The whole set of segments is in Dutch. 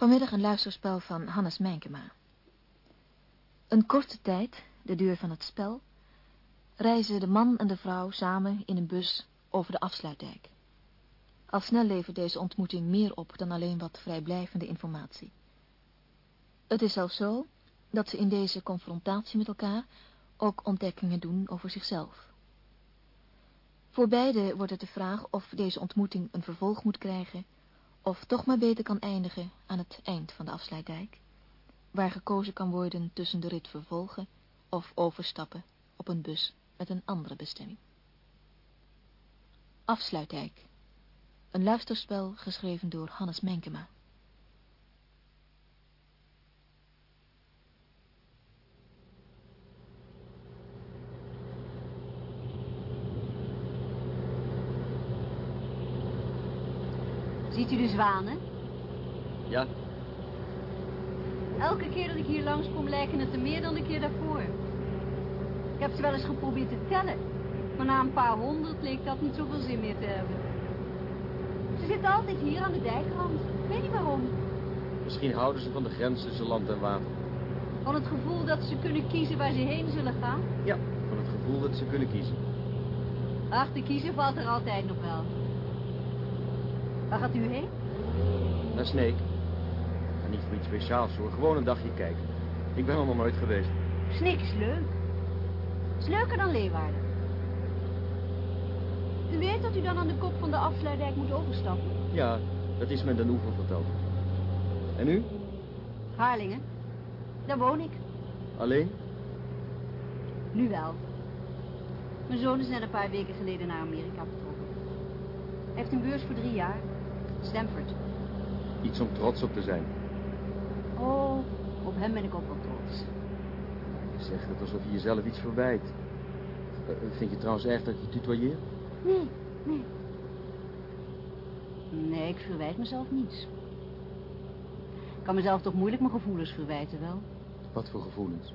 Vanmiddag een luisterspel van Hannes Mijnkema. Een korte tijd, de duur van het spel, reizen de man en de vrouw samen in een bus over de afsluitdijk. Al snel levert deze ontmoeting meer op dan alleen wat vrijblijvende informatie. Het is zelfs zo dat ze in deze confrontatie met elkaar ook ontdekkingen doen over zichzelf. Voor beide wordt het de vraag of deze ontmoeting een vervolg moet krijgen, of toch maar beter kan eindigen aan het eind van de afsluitdijk, waar gekozen kan worden tussen de rit vervolgen of overstappen op een bus met een andere bestemming. Afsluitdijk. Een luisterspel geschreven door Hannes Menkema. Ziet u de zwanen? Ja, Elke keer dat ik hier langskom lijken het er meer dan de keer daarvoor. Ik heb ze wel eens geprobeerd te tellen. Maar na een paar honderd leek dat niet zoveel zin meer te hebben. Ze zitten altijd hier aan de dijkrand. Ik weet niet waarom. misschien houden ze van de grens tussen land en water. Van het gevoel dat ze kunnen kiezen waar ze heen zullen gaan. Ja, van het gevoel dat ze kunnen kiezen. Ach, te kiezen valt er altijd nog wel. Waar gaat u heen? Naar Sneek. Niet voor iets speciaals hoor, gewoon een dagje kijken. Ik ben er nog nooit geweest. Sneek is leuk. Is leuker dan Leeuwarden. U weet dat u dan aan de kop van de afsluitdijk moet overstappen? Ja, dat is me Den Oever verteld. En u? Harlingen. Daar woon ik. Alleen? Nu wel. Mijn zoon is net een paar weken geleden naar Amerika vertrokken. Hij heeft een beurs voor drie jaar. Stanford. Iets om trots op te zijn. Oh, op hem ben ik ook wel trots. Je zegt het alsof je jezelf iets verwijt. Eh, vind je trouwens erg dat je tutoyeert? Nee, nee. Nee, ik verwijt mezelf niets. Ik kan mezelf toch moeilijk mijn gevoelens verwijten, wel? Wat voor gevoelens?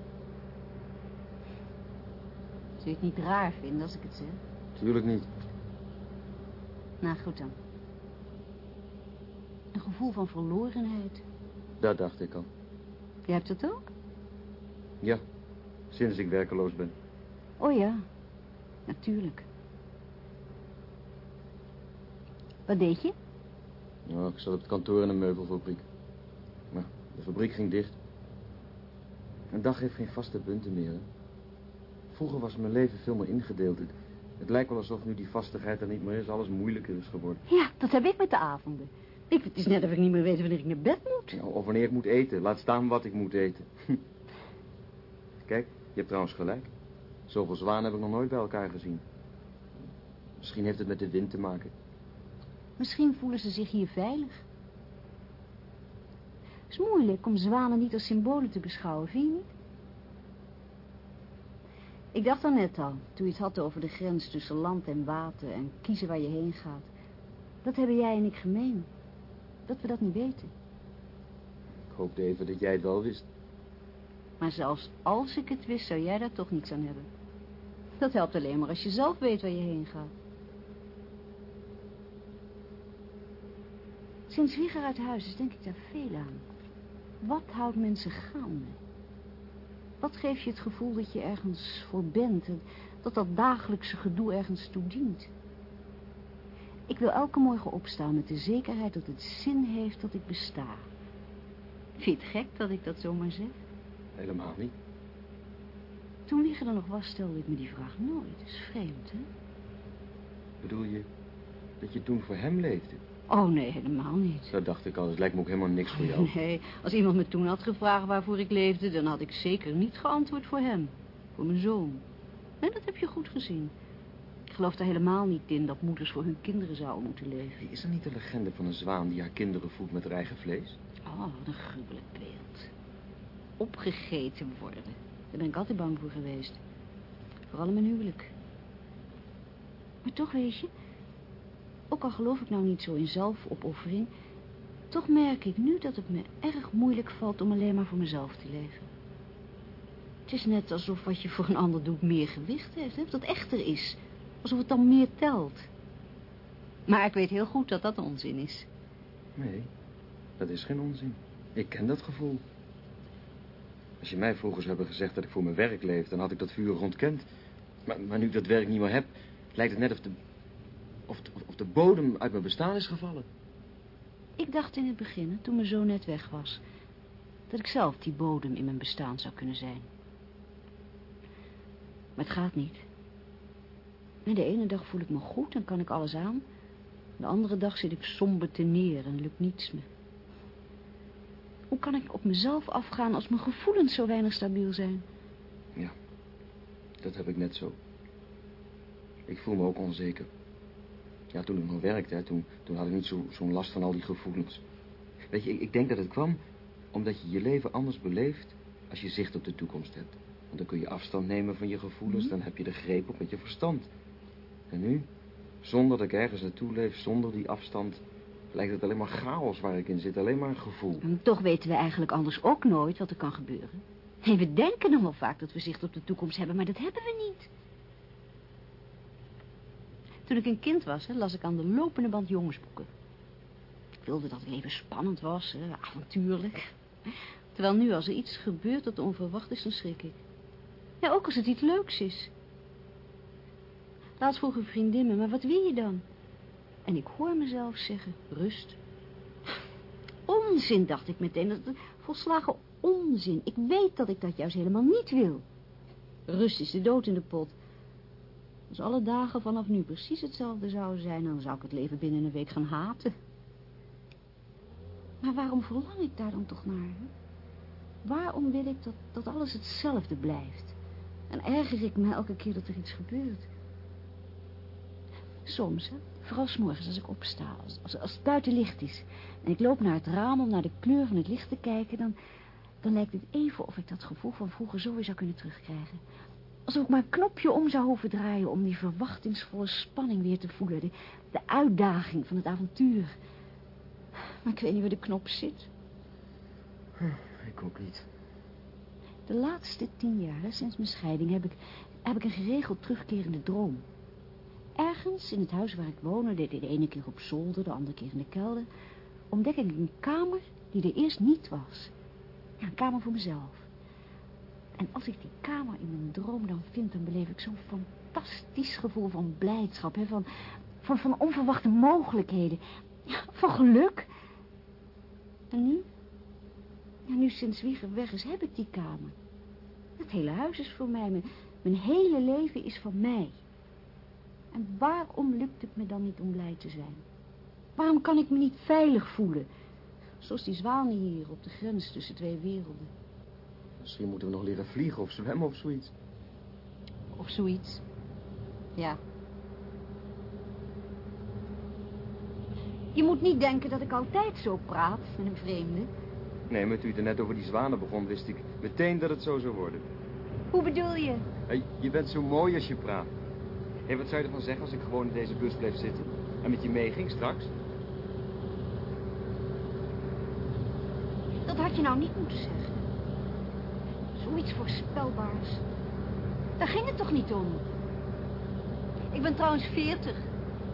Zul je het niet raar vinden als ik het zeg? Tuurlijk niet. Nou, goed dan. Een gevoel van verlorenheid. Dat dacht ik al. Jij hebt het ook? Ja, sinds ik werkeloos ben. Oh ja, natuurlijk. Wat deed je? Nou, ik zat op het kantoor in een meubelfabriek. Maar de fabriek ging dicht. Een dag heeft geen vaste punten meer. hè. Vroeger was mijn leven veel meer ingedeeld. Het, het lijkt wel alsof nu die vastigheid er niet meer is, alles moeilijker is geworden. Ja, dat heb ik met de avonden. Ik, het is net of ik niet meer weet wanneer ik naar bed moet. Nou, Of wanneer ik moet eten, laat staan wat ik moet eten. Kijk, je hebt trouwens gelijk. Zoveel zwanen heb ik nog nooit bij elkaar gezien. Misschien heeft het met de wind te maken. Misschien voelen ze zich hier veilig. Het is moeilijk om zwanen niet als symbolen te beschouwen, vind je niet? Ik dacht al net al, toen je het had over de grens tussen land en water en kiezen waar je heen gaat. Dat hebben jij en ik gemeen. Dat we dat niet weten. Ik hoopte even dat jij het wel wist. Maar zelfs als ik het wist, zou jij daar toch niets aan hebben. Dat helpt alleen maar als je zelf weet waar je heen gaat. Sinds Wieger uit huis is, denk ik daar veel aan. Wat houdt mensen gaande? Wat geeft je het gevoel dat je ergens voor bent en dat dat dagelijkse gedoe ergens toe dient? Ik wil elke morgen opstaan met de zekerheid dat het zin heeft dat ik besta. Vind je het gek dat ik dat zomaar zeg? Helemaal niet. Toen Wieger er nog was, stelde ik me die vraag nooit. Dat is vreemd, hè? Bedoel je dat je toen voor hem leefde? Oh, nee, helemaal niet. Dat dacht ik al, het lijkt me ook helemaal niks voor jou. Nee, als iemand me toen had gevraagd waarvoor ik leefde... dan had ik zeker niet geantwoord voor hem. Voor mijn zoon. En dat heb je goed gezien. Ik geloof er helemaal niet in dat moeders voor hun kinderen zouden moeten leven. Is er niet de legende van een zwaan die haar kinderen voedt met eigen vlees? Oh, wat een gruwelijk beeld. Opgegeten worden. Daar ben ik altijd bang voor geweest. Vooral in mijn huwelijk. Maar toch, weet je... Ook al geloof ik nou niet zo in zelfopoffering... toch merk ik nu dat het me erg moeilijk valt om alleen maar voor mezelf te leven. Het is net alsof wat je voor een ander doet meer gewicht heeft, hè? Dat echter is. Alsof het dan meer telt. Maar ik weet heel goed dat dat onzin is. Nee, dat is geen onzin. Ik ken dat gevoel. Als je mij vroeger zou hebben gezegd dat ik voor mijn werk leef... dan had ik dat vuur ontkend. Maar, maar nu ik dat werk niet meer heb... lijkt het net of de, of, de, of de bodem uit mijn bestaan is gevallen. Ik dacht in het begin, toen mijn zoon net weg was... dat ik zelf die bodem in mijn bestaan zou kunnen zijn. Maar het gaat niet. De ene dag voel ik me goed en kan ik alles aan. De andere dag zit ik somber te neer en lukt niets me. Hoe kan ik op mezelf afgaan als mijn gevoelens zo weinig stabiel zijn? Ja, dat heb ik net zo. Ik voel me ook onzeker. Ja, toen ik nog werkte, toen, toen had ik niet zo'n zo last van al die gevoelens. Weet je, ik, ik denk dat het kwam omdat je je leven anders beleeft als je zicht op de toekomst hebt. Want dan kun je afstand nemen van je gevoelens, mhm. dan heb je de greep op met je verstand. En nu, zonder dat ik ergens naartoe leef, zonder die afstand, lijkt het alleen maar chaos waar ik in zit, alleen maar een gevoel. Toch weten we eigenlijk anders ook nooit wat er kan gebeuren. Nee, we denken nog wel vaak dat we zicht op de toekomst hebben, maar dat hebben we niet. Toen ik een kind was, las ik aan de lopende band jongensboeken. Ik wilde dat het leven spannend was, avontuurlijk. Terwijl nu, als er iets gebeurt dat onverwacht is, dan schrik ik. Ja, ook als het iets leuks is. Laatst vroeg een vriendin me, maar wat wil je dan? En ik hoor mezelf zeggen, rust. Onzin, dacht ik meteen. Dat, volslagen onzin. Ik weet dat ik dat juist helemaal niet wil. Rust is de dood in de pot. Als alle dagen vanaf nu precies hetzelfde zouden zijn... dan zou ik het leven binnen een week gaan haten. Maar waarom verlang ik daar dan toch naar? Waarom wil ik dat, dat alles hetzelfde blijft? En erger ik me elke keer dat er iets gebeurt? Soms, hè, vooral s'morgens als ik opsta, als, als, als het buiten licht is... en ik loop naar het raam om naar de kleur van het licht te kijken... dan, dan lijkt het even of ik dat gevoel van vroeger zo weer zou kunnen terugkrijgen. Alsof ik maar een knopje om zou hoeven draaien... om die verwachtingsvolle spanning weer te voelen. De, de uitdaging van het avontuur. Maar ik weet niet waar de knop zit. Ik ook niet. De laatste tien jaar, sinds mijn scheiding, heb ik, heb ik een geregeld terugkerende droom. Ergens in het huis waar ik woonde, de, ene keer op zolder, de andere keer in de kelder, ontdek ik een kamer die er eerst niet was. Ja, een kamer voor mezelf. En als ik die kamer in mijn droom dan vind, dan beleef ik zo'n fantastisch gevoel van blijdschap, hè, van, van, van onverwachte mogelijkheden, ja, van geluk. En nu? Ja, nu sinds Wieger weg is, heb ik die kamer. Het hele huis is voor mij, mijn, mijn hele leven is van mij. En waarom lukt het me dan niet om blij te zijn? Waarom kan ik me niet veilig voelen? Zoals die zwanen hier op de grens tussen twee werelden. Misschien moeten we nog leren vliegen of zwemmen of zoiets. Of zoiets. Ja. Je moet niet denken dat ik altijd zo praat met een vreemde. Nee, met u er net over die zwanen begon, wist ik meteen dat het zo zou worden. Hoe bedoel je? Hey, je bent zo mooi als je praat. Hé, wat zou je ervan zeggen als ik gewoon in deze bus bleef zitten? En met je meeging straks? Dat had je nou niet moeten zeggen. Zoiets voorspelbaars. Daar ging het toch niet om? Ik ben trouwens 40.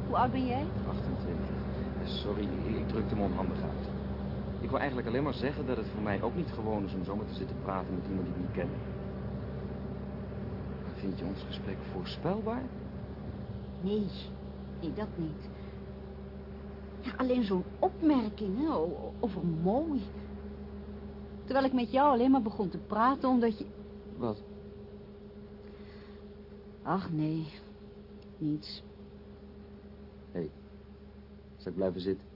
Hoe oud ben jij? 28. Sorry, ik drukte me onhandig uit. Ik wil eigenlijk alleen maar zeggen dat het voor mij ook niet gewoon is om zomaar te zitten praten met iemand die ik niet ken. Vind je ons gesprek voorspelbaar? Nee, nee, dat niet. Ja, alleen zo'n opmerking, hè, over mooi. Terwijl ik met jou alleen maar begon te praten omdat je... Wat? Ach, nee. Niets. Hé, hey, zal ik blijven zitten?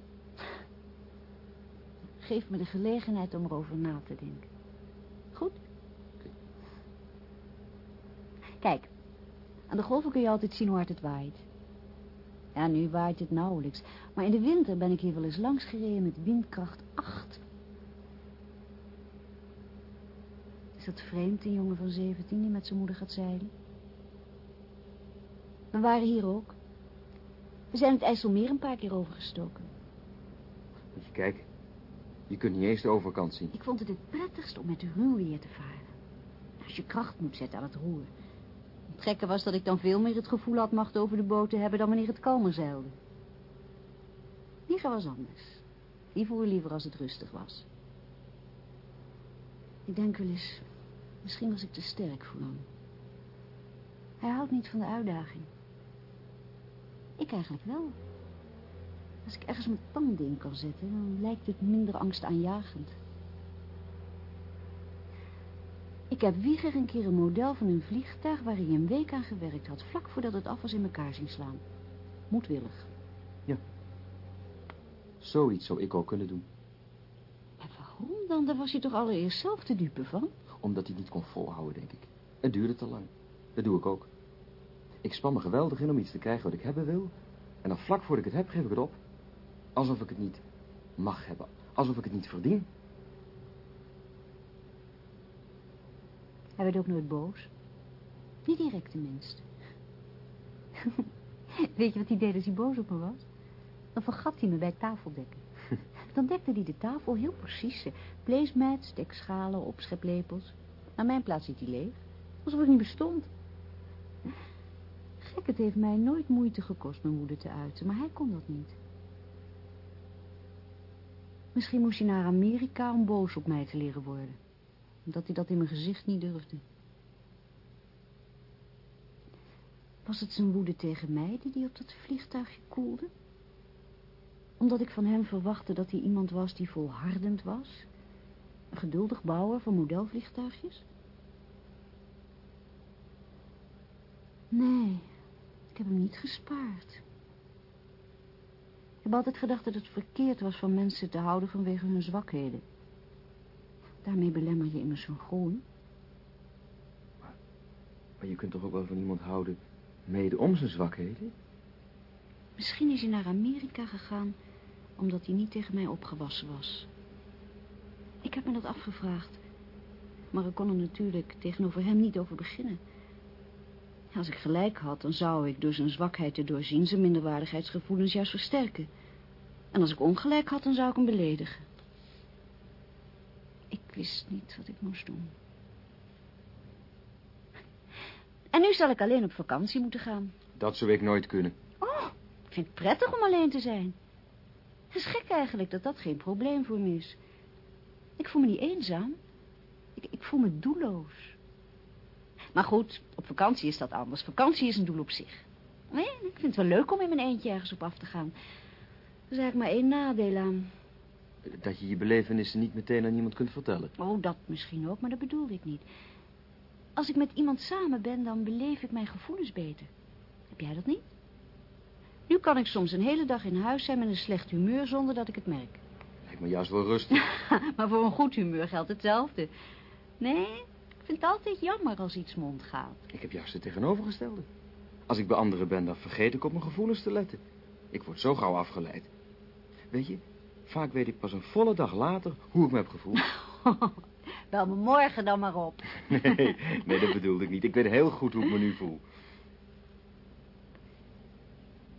Geef me de gelegenheid om erover na te denken. Goed? Kijk, aan de golven kun je altijd zien hoe hard het waait. Ja, nu waait het nauwelijks. Maar in de winter ben ik hier wel eens langs gereden met windkracht 8. Is dat vreemd, een jongen van 17 die met zijn moeder gaat zeilen? We waren hier ook. We zijn het IJsselmeer een paar keer overgestoken. Moet je kijken. Je kunt niet eens de overkant zien. Ik vond het het prettigst om met de ruwweer te varen. Als je kracht moet zetten aan het roer. Gekke was dat ik dan veel meer het gevoel had macht over de boot te hebben dan wanneer het kalmer zeilde. Liever was anders. Die voer liever als het rustig was. Ik denk wel eens, misschien was ik te sterk voor hem. Hij houdt niet van de uitdaging. Ik eigenlijk wel. Als ik ergens mijn tanden in kan zetten, dan lijkt het minder angstaanjagend. Ik heb Wieger een keer een model van een vliegtuig waar hij een week aan gewerkt had, vlak voordat het af was in elkaar zien slaan. Moedwillig. Zoiets zou ik ook kunnen doen. Maar waarom dan? Daar was hij toch allereerst zelf de dupe van? Omdat hij het niet kon volhouden, denk ik. Het duurde te lang. Dat doe ik ook. Ik span me geweldig in om iets te krijgen wat ik hebben wil. En dan vlak voordat ik het heb, geef ik het op. Alsof ik het niet mag hebben. Alsof ik het niet verdien. Hij werd ook nooit boos. Niet direct tenminste. Weet je wat hij deed als hij boos op me was? Dan vergat hij me bij het tafeldekken. Dan dekte hij de tafel heel precies. Placemats, dekschalen, opscheplepels. Aan mijn plaats zit hij leeg. Alsof ik niet bestond. Gek, het heeft mij nooit moeite gekost mijn moeder te uiten, maar hij kon dat niet. Misschien moest hij naar Amerika om boos op mij te leren worden. Omdat hij dat in mijn gezicht niet durfde. Was het zijn woede tegen mij die hij op dat vliegtuigje koelde? Omdat ik van hem verwachtte dat hij iemand was die volhardend was? Een geduldig bouwer van modelvliegtuigjes? Nee, ik heb hem niet gespaard. Ik heb altijd gedacht dat het verkeerd was van mensen te houden vanwege hun zwakheden. Daarmee belemmer je immers hun groei. Maar je kunt toch ook wel van iemand houden, mede om zijn zwakheden? Misschien is hij naar Amerika gegaan omdat hij niet tegen mij opgewassen was. Ik heb me dat afgevraagd. Maar ik kon er natuurlijk tegenover hem niet over beginnen. Als ik gelijk had, dan zou ik door zijn zwakheid te doorzien... zijn minderwaardigheidsgevoelens juist versterken. En als ik ongelijk had, dan zou ik hem beledigen. Ik wist niet wat ik moest doen. En nu zal ik alleen op vakantie moeten gaan. Dat zou ik nooit kunnen. Oh, ik vind het prettig om alleen te zijn. Het is gek eigenlijk dat dat geen probleem voor me is. Ik voel me niet eenzaam. Ik, ik voel me doelloos. Maar goed, op vakantie is dat anders. Vakantie is een doel op zich. Nee, ik vind het wel leuk om in mijn eentje ergens op af te gaan. Er is eigenlijk maar één nadeel aan. Dat je je belevenissen niet meteen aan iemand kunt vertellen. Oh, dat misschien ook, maar dat bedoelde ik niet. Als ik met iemand samen ben, dan beleef ik mijn gevoelens beter. Heb jij dat niet? Nu kan ik soms een hele dag in huis zijn met een slecht humeur zonder dat ik het merk. Lijkt me juist wel rustig. maar voor een goed humeur geldt hetzelfde. Nee, ik vind het altijd jammer als iets mond gaat. Ik heb juist het tegenovergestelde. Als ik bij anderen ben, dan vergeet ik op mijn gevoelens te letten. Ik word zo gauw afgeleid. Weet je, vaak weet ik pas een volle dag later hoe ik me heb gevoeld. Bel me morgen dan maar op. Nee, nee, dat bedoelde ik niet. Ik weet heel goed hoe ik me nu voel.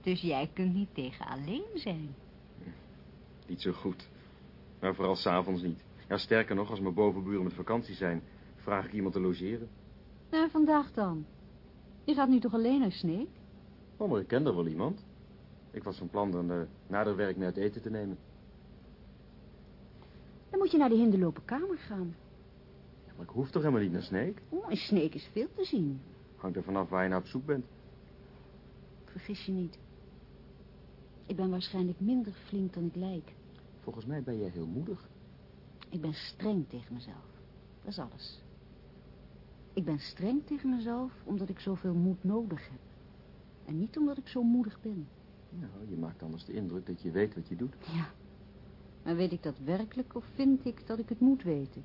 Dus jij kunt niet tegen alleen zijn. Niet zo goed. Maar vooral s'avonds niet. Ja, sterker nog, als mijn bovenburen met vakantie zijn... vraag ik iemand te logeren. En vandaag dan? Je gaat nu toch alleen naar Sneek? Oh, maar ik ken er wel iemand. Ik was van plan dan uh, na de werk mee uit eten te nemen. Dan moet je naar de hinderlopen kamer gaan. Ja, maar ik hoef toch helemaal niet naar Sneek? Oh, in Sneek is veel te zien. Hangt er vanaf waar je naar op zoek bent. Vergis je niet. Ik ben waarschijnlijk minder flink dan ik lijk. Volgens mij ben jij heel moedig. Ik ben streng tegen mezelf. Dat is alles. Ik ben streng tegen mezelf omdat ik zoveel moed nodig heb. En niet omdat ik zo moedig ben. Nou, je maakt anders de indruk dat je weet wat je doet. Ja. Maar weet ik dat werkelijk of vind ik dat ik het moet weten?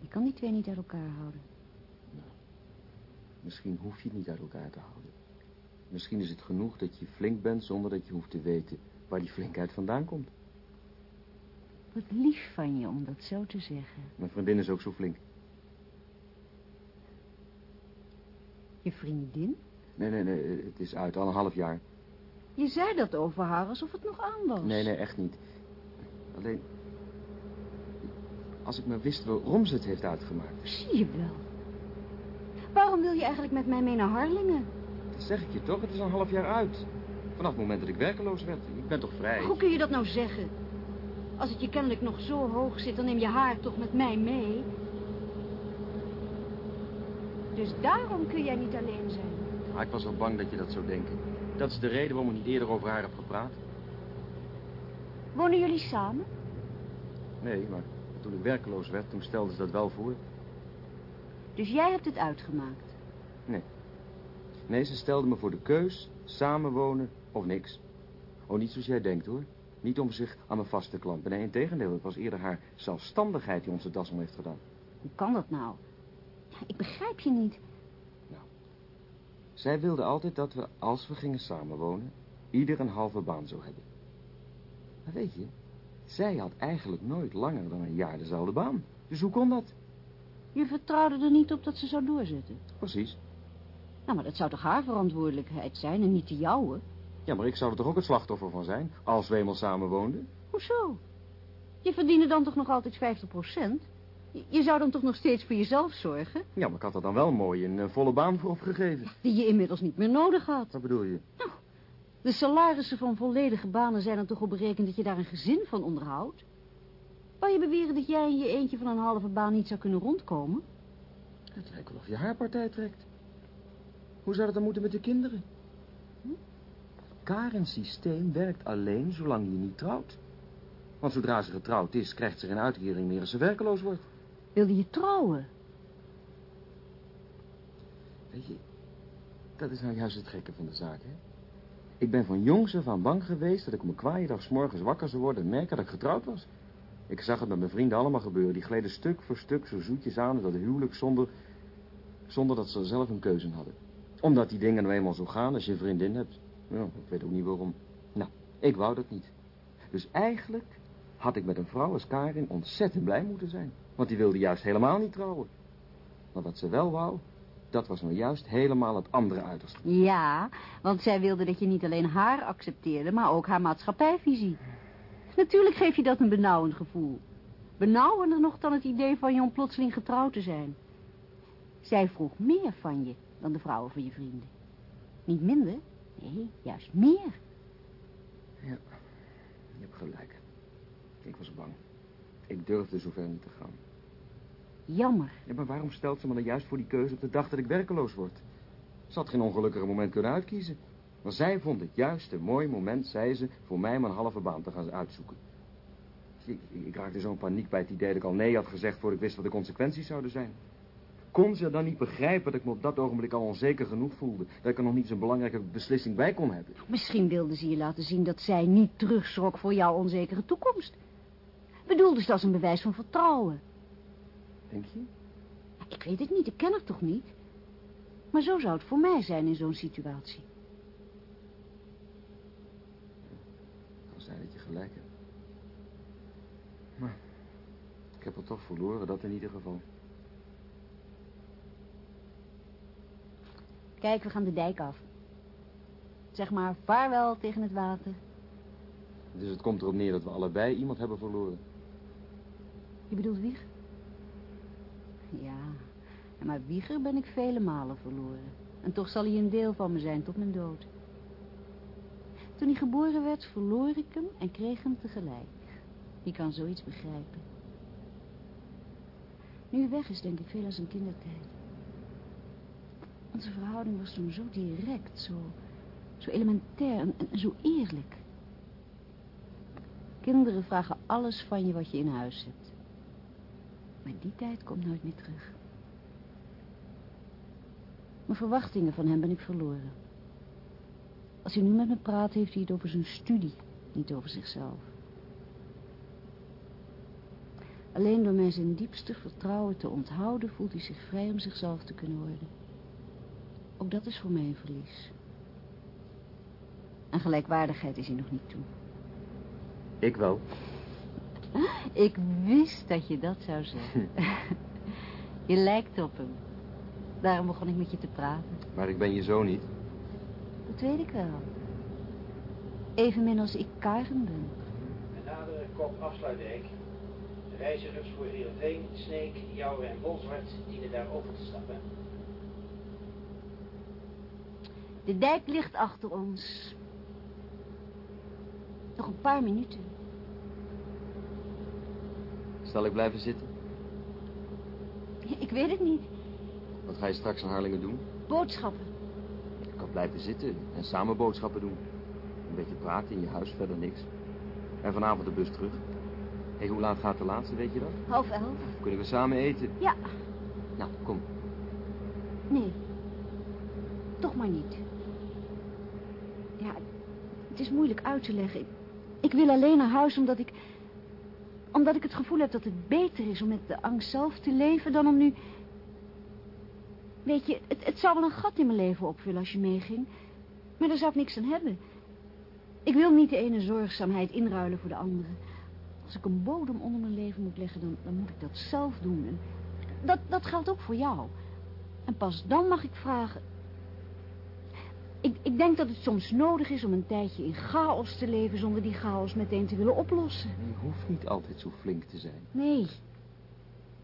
Ik kan die twee niet uit elkaar houden. Nou, misschien hoef je het niet uit elkaar te houden. Misschien is het genoeg dat je flink bent zonder dat je hoeft te weten waar die flinkheid vandaan komt. Wat lief van je om dat zo te zeggen. Mijn vriendin is ook zo flink. Je vriendin? Nee, nee, nee, het is uit, al een half jaar. Je zei dat over haar alsof het nog aan was. Nee, nee, echt niet. Alleen, als ik maar wist waarom ze het heeft uitgemaakt. Zie je wel. Waarom wil je eigenlijk met mij mee naar Harlingen? Dat zeg ik je toch, het is al een half jaar uit. Vanaf het moment dat ik werkeloos werd. Ik ben toch vrij? Hoe kun je dat nou zeggen? Als het je kennelijk nog zo hoog zit, dan neem je haar toch met mij mee. Dus daarom kun jij niet alleen zijn. Maar ik was wel bang dat je dat zou denken. Dat is de reden waarom ik niet eerder over haar heb gepraat. Wonen jullie samen? Nee, maar toen ik werkeloos werd, toen stelde ze dat wel voor. Dus jij hebt het uitgemaakt? Nee. Nee, ze stelde me voor de keus, samenwonen of niks. Oh, niet zoals jij denkt, hoor. Niet om zich aan me vast te klampen. Nee, in tegendeel, het was eerder haar zelfstandigheid die onze das om heeft gedaan. Hoe kan dat nou? Ik begrijp je niet. Zij wilde altijd dat we, als we gingen samenwonen, ieder een halve baan zou hebben. Maar weet je, zij had eigenlijk nooit langer dan een jaar dezelfde baan. Dus hoe kon dat? Je vertrouwde er niet op dat ze zou doorzetten. Precies. Nou, maar dat zou toch haar verantwoordelijkheid zijn en niet de jouwe? Ja, maar ik zou er toch ook het slachtoffer van zijn, als we eenmaal samen woonden? Hoezo? Je verdiende dan toch nog altijd 50 procent? Je zou dan toch nog steeds voor jezelf zorgen? Ja, maar ik had er dan wel mooi een eh, volle baan voor opgegeven. Die je inmiddels niet meer nodig had. Wat bedoel je? De salarissen van volledige banen zijn er toch op berekend dat je daar een gezin van onderhoudt? Wou je beweren dat jij in je eentje van een halve baan niet zou kunnen rondkomen? Het lijkt wel of je haar partij trekt. Hoe zou dat dan moeten met de kinderen? Hm? Karens systeem werkt alleen zolang je niet trouwt. Want zodra ze getrouwd is, krijgt ze geen uitkering meer als ze werkeloos wordt. Wilde je trouwen? Weet je, dat is nou juist het gekke van de zaak, hè? Ik ben van jongs af aan bang geweest dat ik op mijn kwaaie morgens wakker zou worden en merken dat ik getrouwd was. Ik zag het met mijn vrienden allemaal gebeuren. Die gleden stuk voor stuk zo zoetjes aan dat huwelijk zonder, zonder dat ze zelf een keuze hadden. Omdat die dingen nou eenmaal zo gaan als je een vriendin hebt. Ja, ik weet ook niet waarom. Nou, ik wou dat niet. Dus eigenlijk had ik met een vrouw als Karin ontzettend blij moeten zijn. Want die wilde juist helemaal niet trouwen. Maar wat ze wel wou, dat was nou juist helemaal het andere uiterste. Ja, want zij wilde dat je niet alleen haar accepteerde, maar ook haar maatschappijvisie. Natuurlijk geef je dat een benauwend gevoel. Benauwender nog dan het idee van je om plotseling getrouwd te zijn. Zij vroeg meer van je dan de vrouwen van je vrienden. Niet minder, nee, juist meer. Ja, je hebt gelijk. Ik was bang. Ik durfde zover niet te gaan. Jammer. Ja, maar waarom stelt ze me dan juist voor die keuze op de dag dat ik werkeloos word? Ze had geen ongelukkiger moment kunnen uitkiezen. Maar zij vond het juist een mooi moment, zei ze, voor mij mijn halve baan te gaan uitzoeken. Ik, ik raakte zo'n paniek bij het idee dat ik al nee had gezegd voordat ik wist wat de consequenties zouden zijn. Kon ze dan niet begrijpen dat ik me op dat ogenblik al onzeker genoeg voelde? Dat ik er nog niet zo'n belangrijke beslissing bij kon hebben? Misschien wilde ze je laten zien dat zij niet terugschrok voor jouw onzekere toekomst. Bedoelde ze als een bewijs van vertrouwen. Denk je? Ik weet het niet, ik ken haar toch niet. Maar zo zou het voor mij zijn in zo'n situatie. Kan zijn dat je gelijk hebt. Maar ik heb het toch verloren, dat in ieder geval. Kijk, we gaan de dijk af. Zeg maar vaarwel tegen het water. Dus het komt erop neer dat we allebei iemand hebben verloren. Je bedoelt Wieger? Ja, maar Wieger ben ik vele malen verloren. En toch zal hij een deel van me zijn tot mijn dood. Toen hij geboren werd, verloor ik hem en kreeg hem tegelijk. Wie kan zoiets begrijpen? Nu hij weg is, denk ik veel aan zijn kindertijd. Onze verhouding was toen zo direct, zo, zo elementair en, en zo eerlijk. Kinderen vragen alles van je wat je in huis hebt. Maar die tijd komt nooit meer terug. Mijn verwachtingen van hem ben ik verloren. Als hij nu met me praat, heeft hij het over zijn studie, niet over zichzelf. Alleen door mij zijn diepste vertrouwen te onthouden, voelt hij zich vrij om zichzelf te kunnen worden. Ook dat is voor mij een verlies. En gelijkwaardigheid is hij nog niet toe. Ik wel. Ik wist dat je dat zou zeggen. je lijkt op hem. Daarom begon ik met je te praten. Maar ik ben je zo niet. Dat weet ik wel. Evenmin als ik Karen ben. En na de kop afsluitdijk. De reizigers voor Heerenveen, Sneek, Jouwe en Bolzwart dienen daar over te stappen. De dijk ligt achter ons. Nog een paar minuten. Zal ik blijven zitten? Ik weet het niet. Wat ga je straks in Harlingen doen? Boodschappen. Ik kan blijven zitten en samen boodschappen doen. Een beetje praten in je huis, verder niks. En vanavond de bus terug. Hé, hoe laat gaat de laatste, weet je dat? Half elf. Kunnen we samen eten? Ja, Nou, kom. nee. Toch maar niet. Ja, het is moeilijk uit te leggen. Ik, ik wil alleen naar huis omdat ik... Omdat ik het gevoel heb dat het beter is om met de angst zelf te leven dan om nu... Weet je, het, het zou wel een gat in mijn leven opvullen als je meeging. Maar daar zou ik niks aan hebben. Ik wil niet de ene zorgzaamheid inruilen voor de andere. Als ik een bodem onder mijn leven moet leggen, dan, dan moet ik dat zelf doen. En dat, dat geldt ook voor jou. En pas dan mag ik vragen... Ik, ik denk dat het soms nodig is om een tijdje in chaos te leven... zonder die chaos meteen te willen oplossen. Je hoeft niet altijd zo flink te zijn. Nee.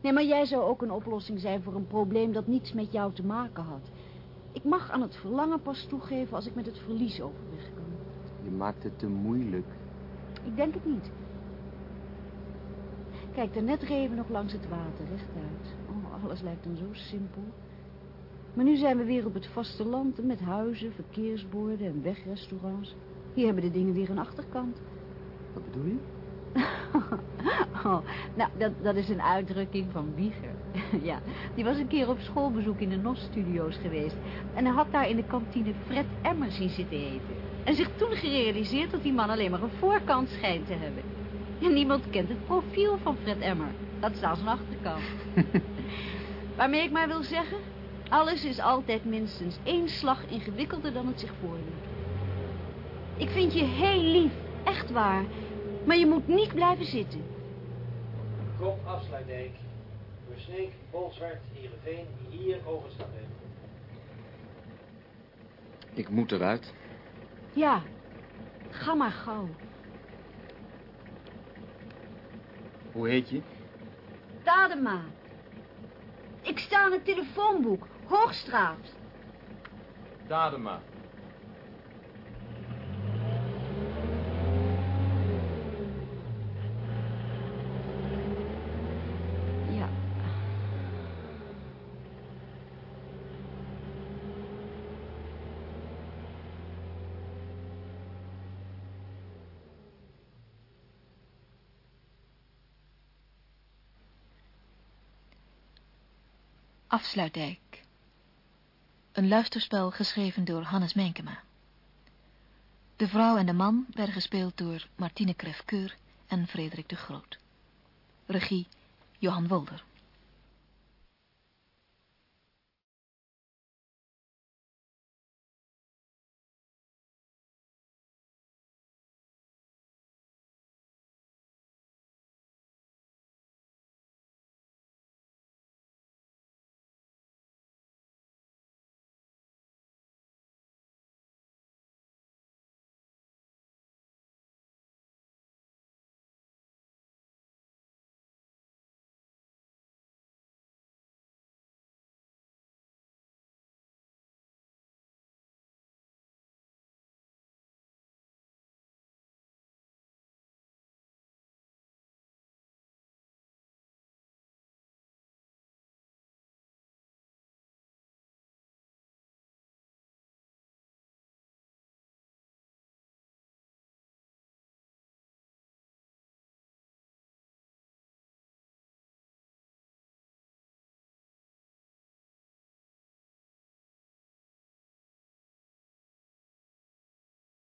Nee, maar jij zou ook een oplossing zijn voor een probleem dat niets met jou te maken had. Ik mag aan het verlangen pas toegeven als ik met het verlies overweg kan. Je maakt het te moeilijk. Ik denk het niet. Kijk, daarnet reden we nog langs het water, rechtuit. Oh, alles lijkt dan zo simpel. Maar nu zijn we weer op het vasteland met huizen, verkeersborden en wegrestaurants. Hier hebben de dingen weer een achterkant. Wat bedoel je? Oh, nou, dat, dat is een uitdrukking van Wieger. ja, die was een keer op schoolbezoek in de NOS-studio's geweest. En hij had daar in de kantine Fred Emmer zien zitten eten. En zich toen gerealiseerd dat die man alleen maar een voorkant schijnt te hebben. En niemand kent het profiel van Fred Emmer. Dat is aan zijn achterkant. Waarmee ik maar wil zeggen... alles is altijd minstens één slag ingewikkelder dan het zich voordoet. Ik vind je heel lief, echt waar... Maar je moet niet blijven zitten. Kop afsluitdijk. Door Sneek, Bolzwart, Heerenveen, hier overstappen. Ik moet eruit. Ja, ga maar gauw. Hoe heet je? Tadema. Ik sta in het telefoonboek. Hoogstraat. Dadema. Ja. Afsluitdijk. Een luisterspel geschreven door Hannes Menkema. De vrouw en de man werden gespeeld door Martine Krefkeur en Frederik de Groot. Regie Johan Wolder.